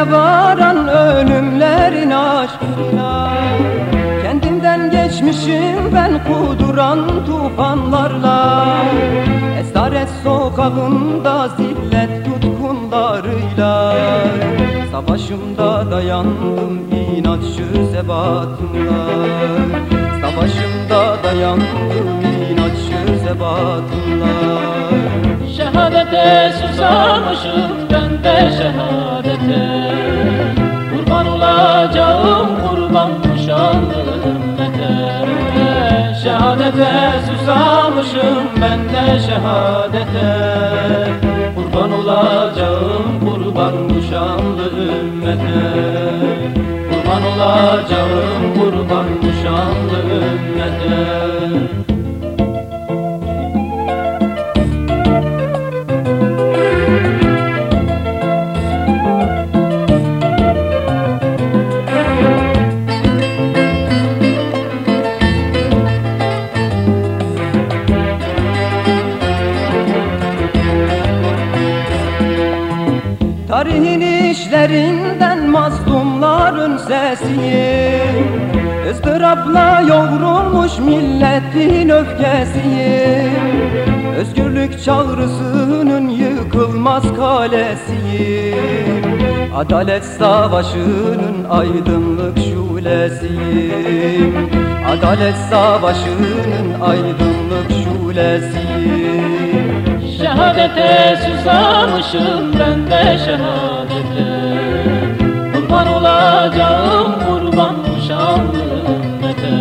Göğe varan ölümlerin aşkına. Kendimden geçmişim ben kuduran tufanlarla. Esaret sokağında zillet tutkunlarıyla. Savaşımda dayandım inatçı sebatımla Savaşımda dayandım inatçı sebatımla Şehadete susamışım ben de şehadete olacağım kurban kuşanlı ümmete Şehadete susamışım ben de şehadete. Kurban olacağım kurban kuşanlı ümmete Kurban olacağım Tarihin işlerinden mazlumların sesiyim ızdırapla yoğrulmuş milletin öfkesiyim Özgürlük çağrısının yıkılmaz kalesiyim Adalet savaşının aydınlık şulesiyim Adalet savaşının aydınlık şulesiyim Şehadete susamışım ben de şehadete. Kurban olacağım kurban ümmete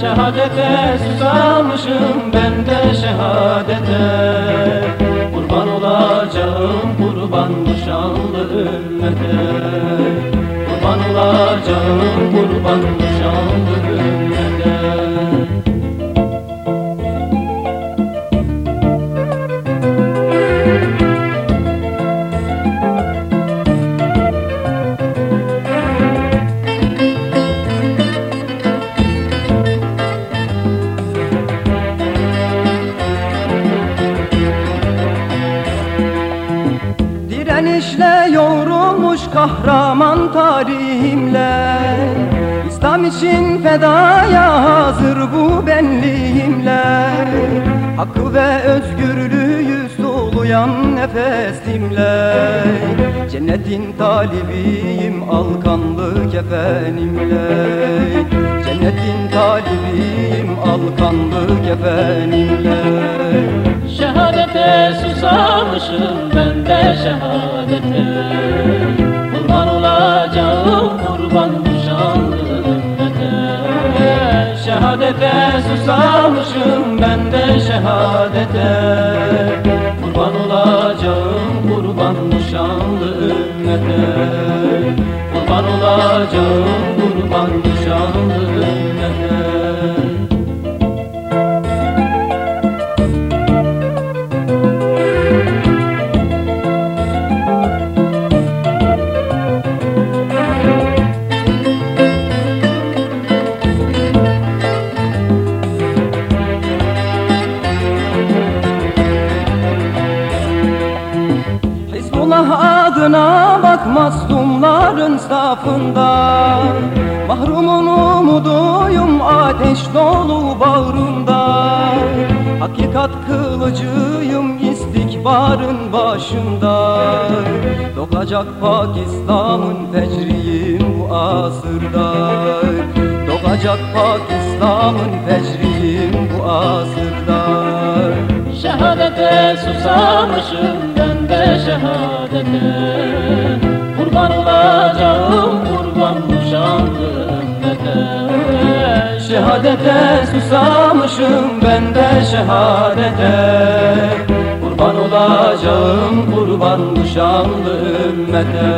Şehadete susamışım ben de şehadete. Kurban olacağım kurban kuşanlı ümmete Direnişle yoğrulmuş kahraman tarihimle. İslam için fedaya hazır bu benliğimle. Hakkı ve özgürlüğü soluyan nefesimle Cennetin talibiyim alkanlı kefenimle. Cennetin talibiyim alkanlı kefenimle. Şehadete susamışım ben de Kurban olacağım kurban ümmete Şehadete susamışım ben de şehadete. Kurban olacağım kurban kuşanlı ümmete Kurban olacağım kurban kuşanlı Hizbullah adına bak mazlumların safında Mahrumun umuduyum ateş dolu bağrımda Hakikat kılıcıyım istikbarın başında Doğacak Pakistan'ın fecriyim bu asırda Doğacak Pakistan'ın fecriyim bu asırda Şehadete susamışım şehadete. Kurban olacağım kurban kuşanlı ümmete Şehadete susamışım ben de şehadete. Kurban olacağım kurban kuşanlı ümmete.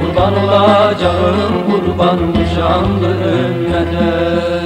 Kurban olacağım kurban kuşanlı ümmete